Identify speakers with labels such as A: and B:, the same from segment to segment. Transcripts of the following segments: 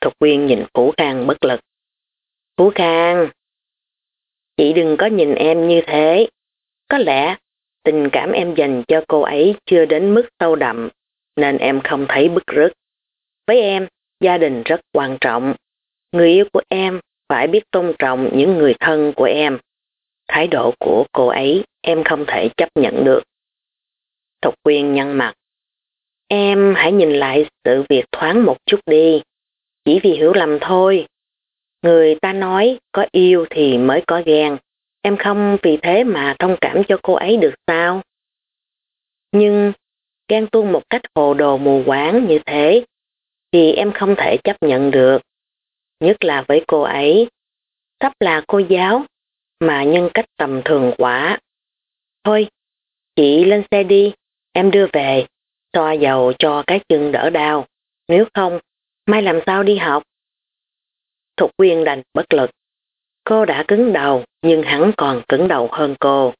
A: Thục Quyên nhìn Phú Khang bất lực. Phú Khang! Chị đừng có nhìn em như thế. Có lẽ tình cảm em dành cho cô ấy chưa đến mức sâu đậm, nên em không thấy bức rứt. Với em, gia đình rất quan trọng. Người yêu của em phải biết tôn trọng những người thân của em. Thái độ của cô ấy em không thể chấp nhận được. Thục Quyên nhăn mặt. Em hãy nhìn lại sự việc thoáng một chút đi. Chỉ vì hiểu lầm thôi. Người ta nói có yêu thì mới có ghen. Em không vì thế mà thông cảm cho cô ấy được sao? Nhưng ghen tuông một cách hồ đồ mù quáng như thế thì em không thể chấp nhận được. Nhất là với cô ấy. Sắp là cô giáo mà nhân cách tầm thường quá. Thôi, chị lên xe đi, em đưa về, xoa dầu cho cái chân đỡ đau. Nếu không, mai làm sao đi học? Thục quyên đành bất lực. Cô đã cứng đầu, nhưng hắn còn cứng đầu hơn cô.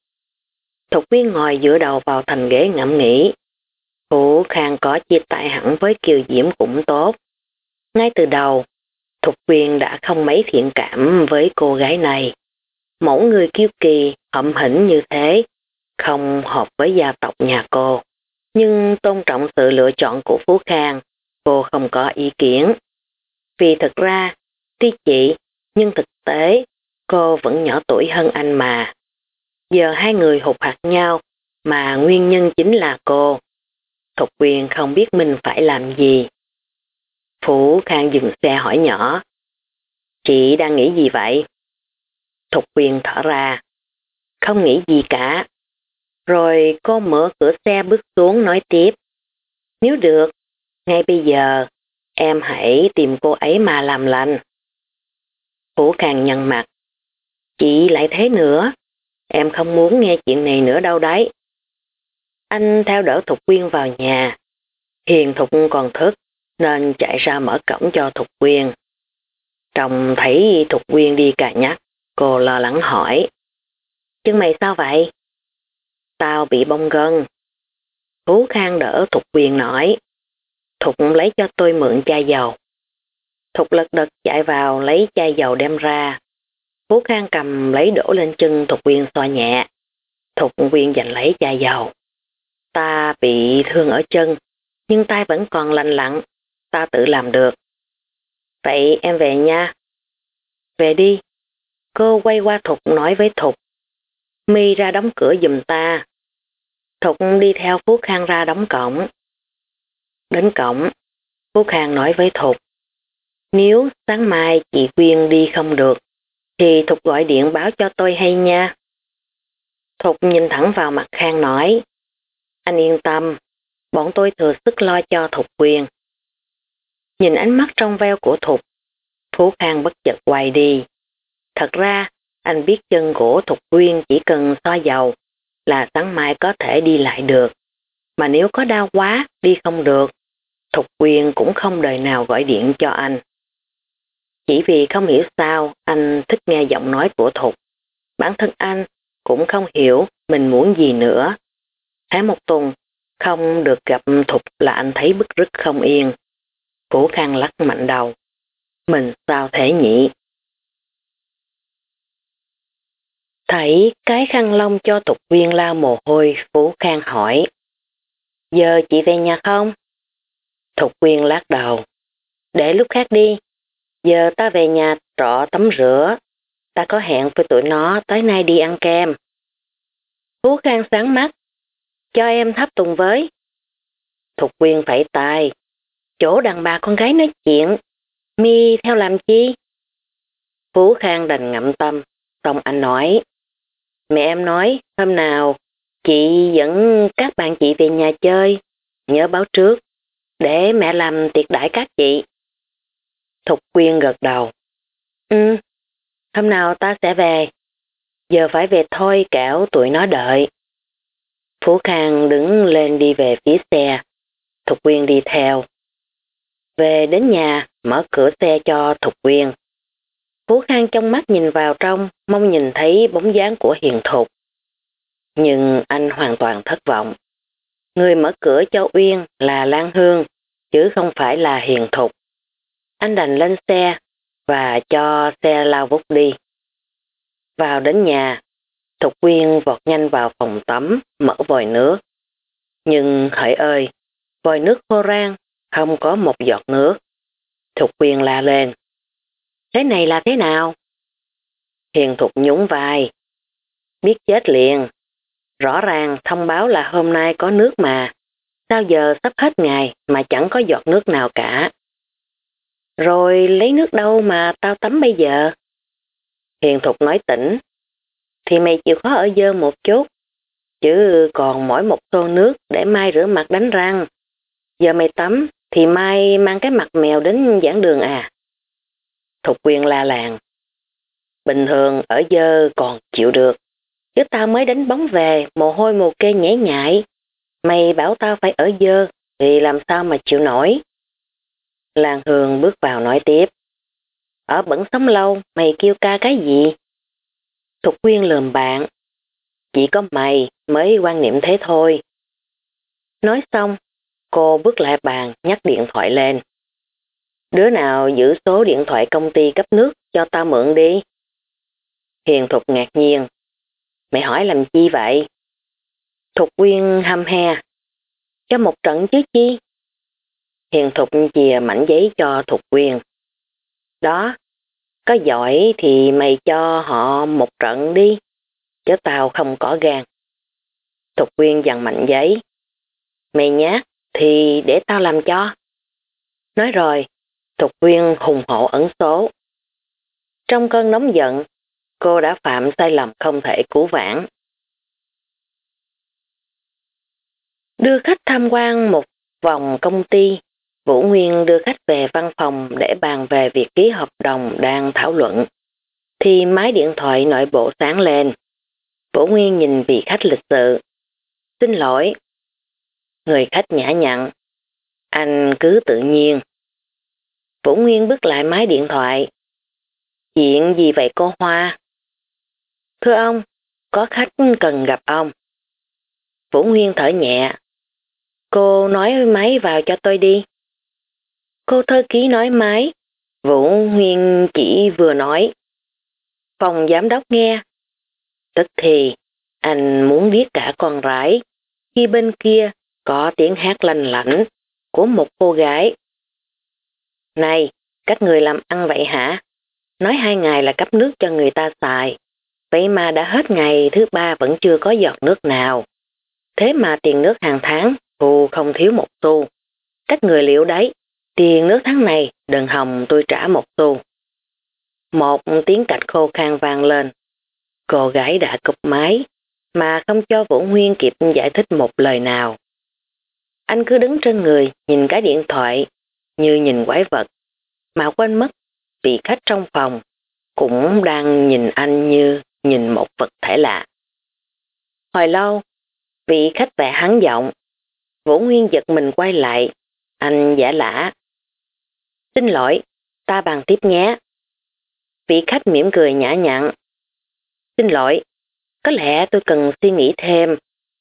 A: Thục quyên ngồi dựa đầu vào thành ghế ngẫm nghĩ. Phủ Khang có chia tay hẳn với Kiều Diễm cũng tốt. Ngay từ đầu, Thục quyên đã không mấy thiện cảm với cô gái này. Mẫu người kiêu kỳ, hậm hỉnh như thế, không hợp với gia tộc nhà cô. Nhưng tôn trọng sự lựa chọn của Phú Khang, cô không có ý kiến. Vì thật ra, tuy chị, nhưng thực tế, cô vẫn nhỏ tuổi hơn anh mà. Giờ hai người hụt hạt nhau, mà nguyên nhân chính là cô. Thục quyền không biết mình phải làm gì. Phủ Khang dừng xe hỏi nhỏ. Chị đang nghĩ gì vậy? Thục quyền thở ra. Không nghĩ gì cả. Rồi cô mở cửa xe bước xuống nói tiếp. Nếu được, ngay bây giờ, em hãy tìm cô ấy mà làm lành. Phủ càng nhăn mặt. Chị lại thế nữa. Em không muốn nghe chuyện này nữa đâu đấy. Anh theo đỡ Thục Quyên vào nhà. Hiền Thục còn thức, nên chạy ra mở cổng cho Thục Quyên. Trọng thấy Thục Quyên đi cà nhắc, cô lo lắng hỏi. Chân mày sao vậy? Tao bị bông gân. Phú Khang đỡ Thục Quyên nói. Thục lấy cho tôi mượn chai dầu. Thục lật đật chạy vào lấy chai dầu đem ra. Phú Khang cầm lấy đổ lên chân Thục Quyên xoa nhẹ. Thục Quyên giành lấy chai dầu. Ta bị thương ở chân, nhưng tay vẫn còn lành lặn. Ta tự làm được. Vậy em về nha. Về đi. Cô quay qua Thục nói với Thục. Mi ra đóng cửa giùm ta. Thục đi theo Phú Khang ra đóng cổng. Đến cổng, Phú Khang nói với Thục. Nếu sáng mai chị Quyên đi không được, thì Thục gọi điện báo cho tôi hay nha. Thục nhìn thẳng vào mặt Khang nói. Anh yên tâm, bọn tôi thừa sức lo cho Thục Quyên. Nhìn ánh mắt trong veo của Thục, Phú Khang bất chợt quay đi. Thật ra, anh biết chân của Thục Quyên chỉ cần xoa dầu là sáng mai có thể đi lại được. Mà nếu có đau quá, đi không được, Thục Quyên cũng không đời nào gọi điện cho anh. Chỉ vì không hiểu sao anh thích nghe giọng nói của Thục. Bản thân anh cũng không hiểu mình muốn gì nữa. Tháng một tuần, không được gặp Thục là anh thấy bức rứt không yên. Cố Khang lắc mạnh đầu. Mình sao thể nhị? Thấy cái khăn lông cho Thục Viên lao mồ hôi, Phú Khang hỏi. Giờ chị về nhà không? Thục Quyên lát đầu. Để lúc khác đi, Giờ ta về nhà trọ tắm rửa. Ta có hẹn với tụi nó tới nay đi ăn kem. Phú Khang sáng mắt. Cho em thắp tùng với. Thục quyên phải tài. Chỗ đàn bà con gái nói chuyện. Mi theo làm chi? Phú Khang đành ngậm tâm. Xong anh nói. Mẹ em nói hôm nào chị dẫn các bạn chị về nhà chơi. Nhớ báo trước. Để mẹ làm tiệc đãi các chị. Thục Quyên gật đầu. Ừ, hôm nào ta sẽ về. Giờ phải về thôi kẻo tụi nó đợi. Phú Khang đứng lên đi về phía xe. Thục Quyên đi theo. Về đến nhà, mở cửa xe cho Thục Quyên. Phú Khang trong mắt nhìn vào trong, mong nhìn thấy bóng dáng của Hiền Thục. Nhưng anh hoàn toàn thất vọng. Người mở cửa cho Uyên là Lan Hương, chứ không phải là Hiền Thục. Anh đành lên xe và cho xe lao vút đi. Vào đến nhà, Thục Quyên vọt nhanh vào phòng tắm, mở vòi nước. Nhưng hỡi ơi, vòi nước khô rang, không có một giọt nước. Thục Quyên la lên. Thế này là thế nào? Hiền Thục nhún vai. Biết chết liền. Rõ ràng thông báo là hôm nay có nước mà. Sao giờ sắp hết ngày mà chẳng có giọt nước nào cả. Rồi lấy nước đâu mà tao tắm bây giờ? Hiền Thục nói tỉnh. Thì mày chịu khó ở dơ một chút. Chứ còn mỗi một xô nước để mai rửa mặt đánh răng. Giờ mày tắm thì mai mang cái mặt mèo đến giảng đường à. Thục quyền la làng. Bình thường ở dơ còn chịu được. Chứ tao mới đánh bóng về, mồ hôi mồ kê nhảy nhại. Mày bảo tao phải ở dơ, thì làm sao mà chịu nổi. Làng Hương bước vào nói tiếp. Ở bẩn sống lâu, mày kêu ca cái gì? Thục Quyên lườm bạn. Chỉ có mày mới quan niệm thế thôi. Nói xong, cô bước lại bàn nhắc điện thoại lên. Đứa nào giữ số điện thoại công ty cấp nước cho tao mượn đi. Hiền Thục ngạc nhiên. Mày hỏi làm chi vậy? Thục Quyên hăm he. Cho một trận chứ chi? Hiền Thục chìa mảnh giấy cho Thục Quyên. Đó, có giỏi thì mày cho họ một trận đi, chứ tao không có gan. Thục Quyên dằn mạnh giấy. Mày nhát thì để tao làm cho. Nói rồi, Thục Quyên hùng hộ ẩn số. Trong cơn nóng giận, cô đã phạm sai lầm không thể cứu vãn. Đưa khách tham quan một vòng công ty, Vũ Nguyên đưa khách về văn phòng để bàn về việc ký hợp đồng đang thảo luận. Thì máy điện thoại nội bộ sáng lên. Vũ Nguyên nhìn vị khách lịch sự. Xin lỗi. Người khách nhã nhặn. Anh cứ tự nhiên. Vũ Nguyên bước lại máy điện thoại. Chuyện gì vậy cô Hoa? Thưa ông, có khách cần gặp ông. Vũ Nguyên thở nhẹ. Cô nói máy vào cho tôi đi. Cô thơ ký nói máy. Vũ Nguyên chỉ vừa nói. Phòng giám đốc nghe. Tức thì, anh muốn biết cả con rãi. Khi bên kia có tiếng hát lành lảnh của một cô gái. Này, các người làm ăn vậy hả? Nói hai ngày là cấp nước cho người ta xài. Vậy mà đã hết ngày thứ ba vẫn chưa có giọt nước nào. Thế mà tiền nước hàng tháng, cô không thiếu một xu. Các người liệu đấy, tiền nước tháng này, đừng hồng tôi trả một xu. Một tiếng cạch khô khan vang lên. Cô gái đã cục máy, mà không cho Vũ Nguyên kịp giải thích một lời nào. Anh cứ đứng trên người, nhìn cái điện thoại, như nhìn quái vật, mà quên mất vị khách trong phòng cũng đang nhìn anh như nhìn một vật thể lạ. Hồi lâu, vị khách vẻ hắn giọng, Vũ Nguyên giật mình quay lại, anh giả lã. Xin lỗi, ta bàn tiếp nhé. Vị khách mỉm cười nhã nhặn. Xin lỗi, có lẽ tôi cần suy nghĩ thêm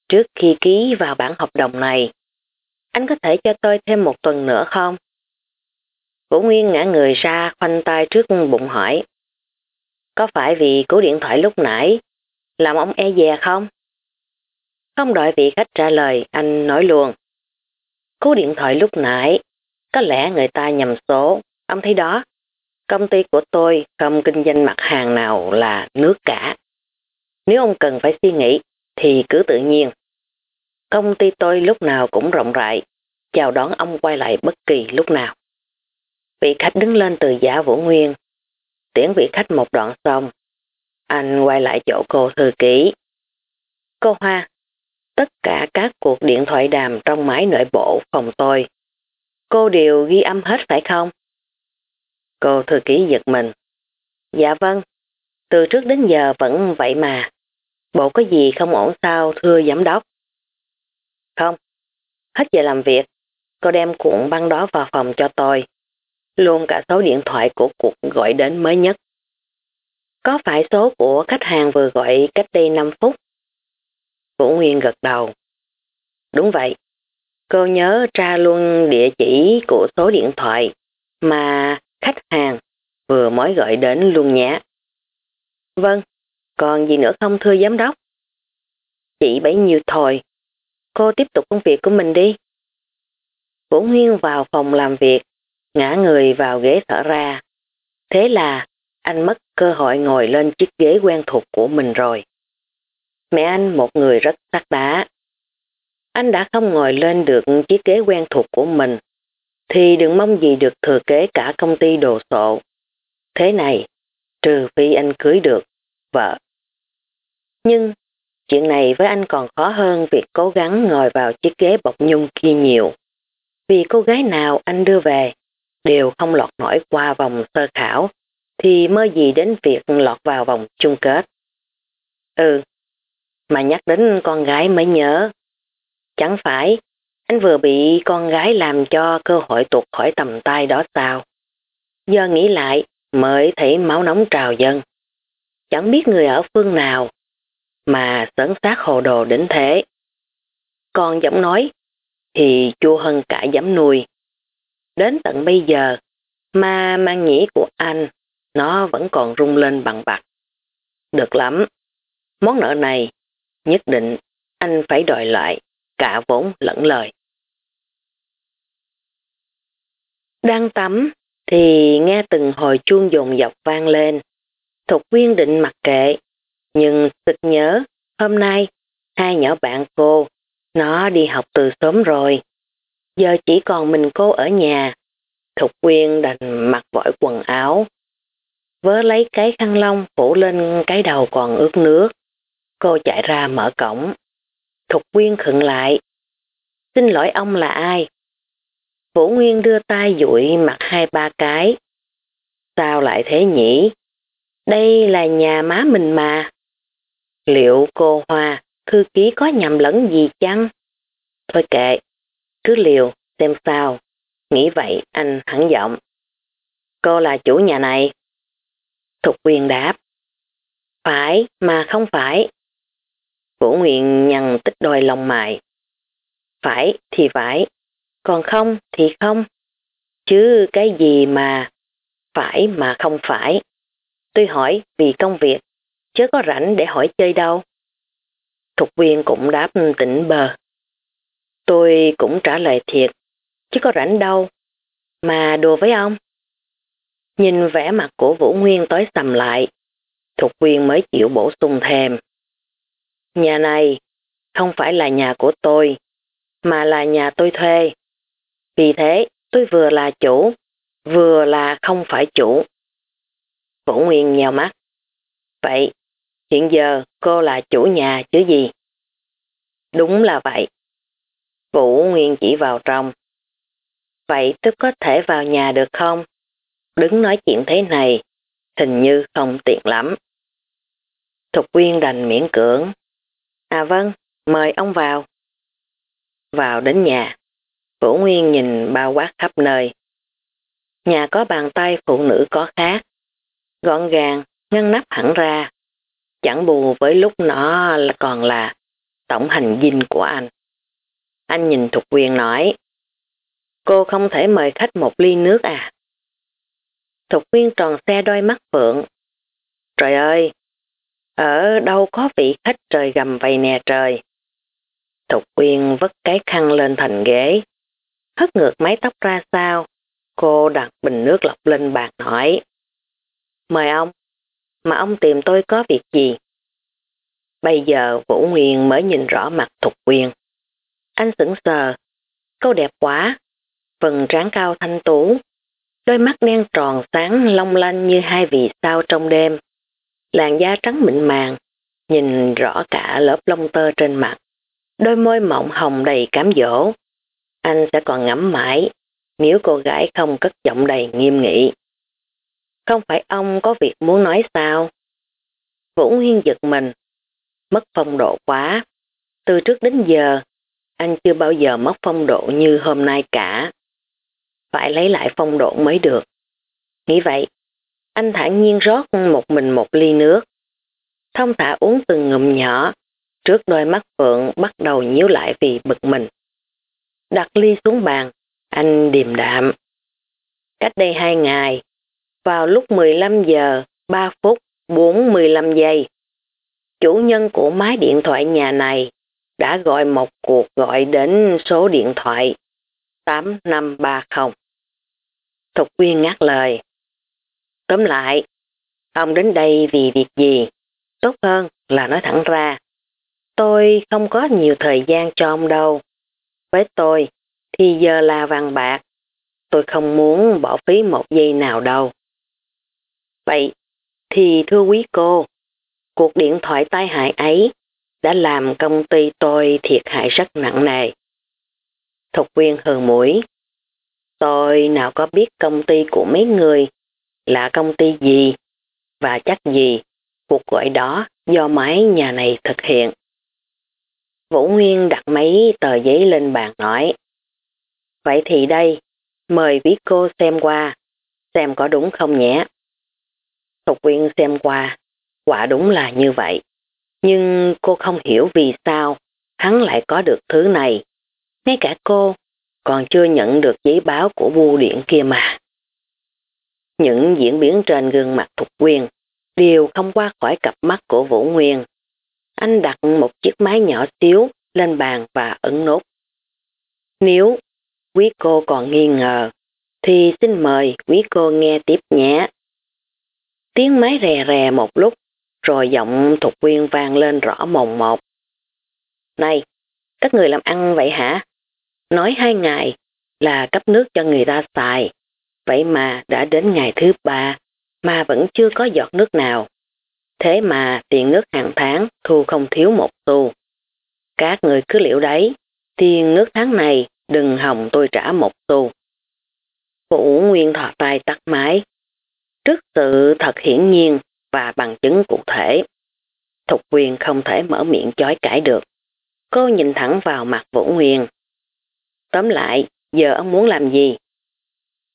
A: trước khi ký vào bản hợp đồng này. Anh có thể cho tôi thêm một tuần nữa không? Vũ Nguyên ngã người ra khoanh tay trước bụng hỏi. Có phải vì cú điện thoại lúc nãy làm ông e dè không? Không đợi vị khách trả lời, anh nói luôn. Cú điện thoại lúc nãy, có lẽ người ta nhầm số, ông thấy đó. Công ty của tôi không kinh doanh mặt hàng nào là nước cả. Nếu ông cần phải suy nghĩ, thì cứ tự nhiên. Công ty tôi lúc nào cũng rộng rãi, chào đón ông quay lại bất kỳ lúc nào. Vị khách đứng lên từ giả Vũ Nguyên, tiễn vị khách một đoạn xong. Anh quay lại chỗ cô thư ký. Cô Hoa, tất cả các cuộc điện thoại đàm trong máy nội bộ phòng tôi. Cô đều ghi âm hết phải không? Cô thư ký giật mình. Dạ vâng, từ trước đến giờ vẫn vậy mà. Bộ có gì không ổn sao thưa giám đốc? Không, hết giờ làm việc, cô đem cuộn băng đó vào phòng cho tôi luôn cả số điện thoại của cuộc gọi đến mới nhất. Có phải số của khách hàng vừa gọi cách đây 5 phút? Vũ Nguyên gật đầu. Đúng vậy. Cô nhớ tra luôn địa chỉ của số điện thoại mà khách hàng vừa mới gọi đến luôn nhé. Vâng, còn gì nữa không thưa giám đốc? Chỉ bấy nhiêu thôi. Cô tiếp tục công việc của mình đi. Vũ Nguyên vào phòng làm việc, ngã người vào ghế thở ra. Thế là anh mất cơ hội ngồi lên chiếc ghế quen thuộc của mình rồi. Mẹ anh một người rất sắc đá. Anh đã không ngồi lên được chiếc ghế quen thuộc của mình, thì đừng mong gì được thừa kế cả công ty đồ sộ. Thế này, trừ phi anh cưới được, vợ. Nhưng, chuyện này với anh còn khó hơn việc cố gắng ngồi vào chiếc ghế bọc nhung kia nhiều. Vì cô gái nào anh đưa về, đều không lọt nổi qua vòng sơ khảo, thì mơ gì đến việc lọt vào vòng chung kết. Ừ, mà nhắc đến con gái mới nhớ. Chẳng phải anh vừa bị con gái làm cho cơ hội tuột khỏi tầm tay đó sao? Giờ nghĩ lại mới thấy máu nóng trào dâng. Chẳng biết người ở phương nào mà sớn sát hồ đồ đến thế. Còn giọng nói thì chua hơn cả giấm nuôi. Đến tận bây giờ mà mang nhĩ của anh nó vẫn còn rung lên bằng bạc. Được lắm. Món nợ này nhất định anh phải đòi lại cả vốn lẫn lời. Đang tắm thì nghe từng hồi chuông dồn dọc vang lên. Thục quyên định mặc kệ, nhưng sực nhớ hôm nay hai nhỏ bạn cô nó đi học từ sớm rồi. Giờ chỉ còn mình cô ở nhà. Thục quyên đành mặc vội quần áo. Vớ lấy cái khăn lông phủ lên cái đầu còn ướt nước. Cô chạy ra mở cổng. Thục quyên khựng lại. Xin lỗi ông là ai? Vũ Nguyên đưa tay dụi mặt hai ba cái. Sao lại thế nhỉ? Đây là nhà má mình mà. Liệu cô Hoa, thư ký có nhầm lẫn gì chăng? Thôi kệ, cứ liều, xem sao. Nghĩ vậy anh hẳn giọng. Cô là chủ nhà này. Thục quyền đáp. Phải mà không phải. Vũ Nguyện nhằn tích đôi lòng mại. Phải thì phải, còn không thì không. Chứ cái gì mà phải mà không phải. Tôi hỏi vì công việc, chứ có rảnh để hỏi chơi đâu. Thục viên cũng đáp tỉnh bờ. Tôi cũng trả lời thiệt, chứ có rảnh đâu. Mà đùa với ông. Nhìn vẻ mặt của Vũ Nguyên tối sầm lại, Thục viên mới chịu bổ sung thêm. Nhà này không phải là nhà của tôi, mà là nhà tôi thuê. Vì thế, tôi vừa là chủ, vừa là không phải chủ. Vũ Nguyên nhèo mắt. Vậy, hiện giờ cô là chủ nhà chứ gì? Đúng là vậy. Vũ Nguyên chỉ vào trong. Vậy tôi có thể vào nhà được không? Đứng nói chuyện thế này, hình như không tiện lắm. Thục Quyên đành miễn cưỡng. À vâng, mời ông vào. Vào đến nhà, Vũ Nguyên nhìn bao quát khắp nơi. Nhà có bàn tay phụ nữ có khác, gọn gàng, ngăn nắp hẳn ra, chẳng bù với lúc nó còn là tổng hành dinh của anh. Anh nhìn Thục Quyền nói, cô không thể mời khách một ly nước à? Thục Quyên tròn xe đôi mắt phượng. Trời ơi, ở đâu có vị khách trời gầm vầy nè trời. Thục Quyên vất cái khăn lên thành ghế, hất ngược mái tóc ra sau. Cô đặt bình nước lọc lên bàn hỏi. Mời ông, mà ông tìm tôi có việc gì? Bây giờ Vũ Nguyên mới nhìn rõ mặt Thục Quyên. Anh sững sờ, câu đẹp quá, phần trán cao thanh tú, đôi mắt đen tròn sáng long lanh như hai vì sao trong đêm, làn da trắng mịn màng, nhìn rõ cả lớp lông tơ trên mặt, đôi môi mọng hồng đầy cám dỗ. Anh sẽ còn ngắm mãi nếu cô gái không cất giọng đầy nghiêm nghị. Không phải ông có việc muốn nói sao? Vũ Nguyên giật mình, mất phong độ quá. Từ trước đến giờ, anh chưa bao giờ mất phong độ như hôm nay cả. Phải lấy lại phong độ mới được. Nghĩ vậy, anh thản nhiên rót một mình một ly nước. Thông thả uống từng ngụm nhỏ, trước đôi mắt Phượng bắt đầu nhíu lại vì bực mình. Đặt ly xuống bàn, anh điềm đạm. Cách đây hai ngày, vào lúc 15 giờ 3 phút 45 giây. Chủ nhân của máy điện thoại nhà này đã gọi một cuộc gọi đến số điện thoại 8530. Thục Quyên ngắt lời. Tóm lại, ông đến đây vì việc gì? Tốt hơn là nói thẳng ra. Tôi không có nhiều thời gian cho ông đâu. Với tôi, thì giờ là vàng bạc. Tôi không muốn bỏ phí một giây nào đâu. Vậy, thì thưa quý cô, cuộc điện thoại tai hại ấy đã làm công ty tôi thiệt hại rất nặng nề. Thục viên hừ mũi. Tôi nào có biết công ty của mấy người là công ty gì và chắc gì cuộc gọi đó do máy nhà này thực hiện. Vũ Nguyên đặt mấy tờ giấy lên bàn nói. Vậy thì đây, mời quý cô xem qua, xem có đúng không nhé. Thục Quyên xem qua, quả đúng là như vậy. Nhưng cô không hiểu vì sao hắn lại có được thứ này. Ngay cả cô còn chưa nhận được giấy báo của bưu điện kia mà. Những diễn biến trên gương mặt Thục Quyên đều không qua khỏi cặp mắt của Vũ Nguyên. Anh đặt một chiếc máy nhỏ xíu lên bàn và ấn nút. Nếu quý cô còn nghi ngờ, thì xin mời quý cô nghe tiếp nhé. Tiếng máy rè rè một lúc, rồi giọng Thục Quyên vang lên rõ mồn một. Này, các người làm ăn vậy hả? Nói hai ngày là cấp nước cho người ta xài, vậy mà đã đến ngày thứ ba mà vẫn chưa có giọt nước nào. Thế mà tiền nước hàng tháng thu không thiếu một xu. Các người cứ liệu đấy, tiền nước tháng này đừng hòng tôi trả một xu. Vũ Nguyên thọ tay tắt máy. Trước sự thật hiển nhiên và bằng chứng cụ thể, Thục quyền không thể mở miệng chói cãi được. Cô nhìn thẳng vào mặt Vũ Nguyên. Tóm lại, giờ ông muốn làm gì?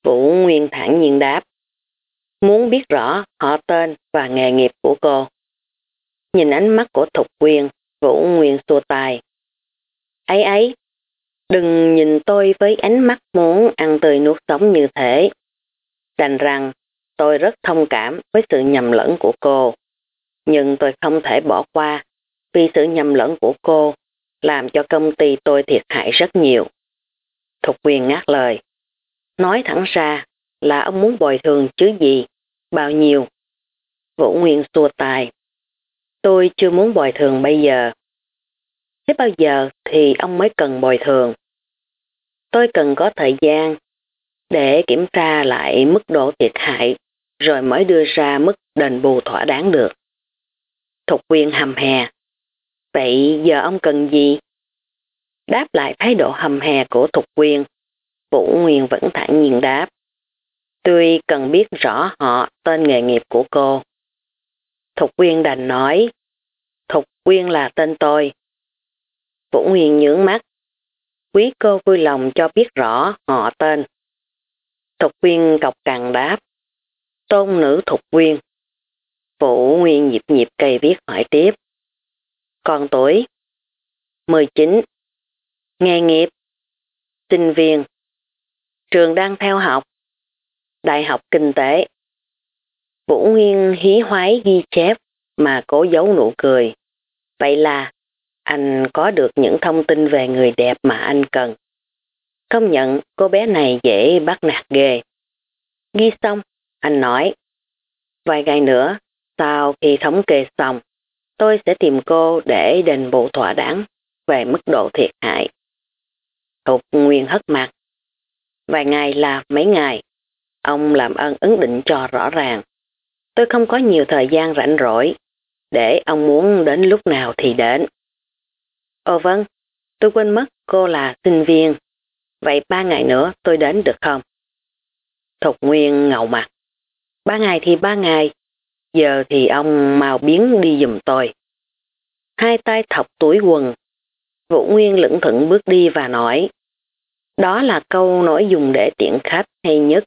A: Vũ Nguyên thẳng nhiên đáp. Muốn biết rõ họ tên và nghề nghiệp của cô. Nhìn ánh mắt của Thục Quyên, Vũ Nguyên xua tay. Ấy ấy, đừng nhìn tôi với ánh mắt muốn ăn tươi nuốt sống như thế. Đành rằng tôi rất thông cảm với sự nhầm lẫn của cô. Nhưng tôi không thể bỏ qua vì sự nhầm lẫn của cô làm cho công ty tôi thiệt hại rất nhiều. Thục quyền ngắt lời. Nói thẳng ra là ông muốn bồi thường chứ gì, bao nhiêu. Vũ Nguyên xua tài. Tôi chưa muốn bồi thường bây giờ. Thế bao giờ thì ông mới cần bồi thường? Tôi cần có thời gian để kiểm tra lại mức độ thiệt hại rồi mới đưa ra mức đền bù thỏa đáng được. Thục quyền hầm hè. Vậy giờ ông cần gì? Đáp lại thái độ hầm hè của Thục quyền, Vũ Nguyên vẫn thẳng nhiên đáp. Tuy cần biết rõ họ tên nghề nghiệp của cô. Thục Quyên đành nói, Thục Quyên là tên tôi. Vũ Nguyên nhướng mắt. Quý cô vui lòng cho biết rõ họ tên. Thục Quyên cọc cằn đáp. Tôn nữ Thục Quyên. Vũ Nguyên nhịp nhịp cây viết hỏi tiếp. Còn tuổi? 19. Nghề nghiệp? Sinh viên. Trường đang theo học. Đại học Kinh tế. Vũ Nguyên hí hoái ghi chép mà cố giấu nụ cười. Vậy là anh có được những thông tin về người đẹp mà anh cần. Công nhận cô bé này dễ bắt nạt ghê. Ghi xong, anh nói. Vài ngày nữa, sau khi thống kê xong, tôi sẽ tìm cô để đền bù thỏa đáng về mức độ thiệt hại. Thục Nguyên hất mặt. Vài ngày là mấy ngày. Ông làm ơn ứng định cho rõ ràng. Tôi không có nhiều thời gian rảnh rỗi, để ông muốn đến lúc nào thì đến. Ồ vâng, tôi quên mất cô là sinh viên. Vậy ba ngày nữa tôi đến được không? Thục Nguyên ngầu mặt. Ba ngày thì ba ngày, giờ thì ông mau biến đi giùm tôi. Hai tay thọc túi quần. Vũ Nguyên lững thững bước đi và nói. Đó là câu nói dùng để tiện khách hay nhất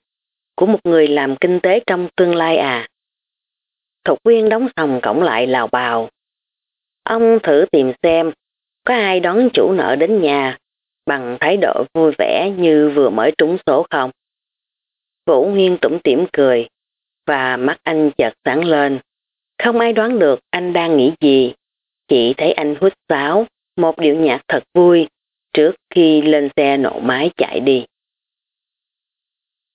A: của một người làm kinh tế trong tương lai à. Thục Quyên đóng xong cổng lại lào bào. Ông thử tìm xem có ai đón chủ nợ đến nhà bằng thái độ vui vẻ như vừa mới trúng số không? Vũ Nguyên tủm tỉm cười và mắt anh chợt sáng lên. Không ai đoán được anh đang nghĩ gì. Chỉ thấy anh hút sáo, một điệu nhạc thật vui, trước khi lên xe nổ máy chạy đi.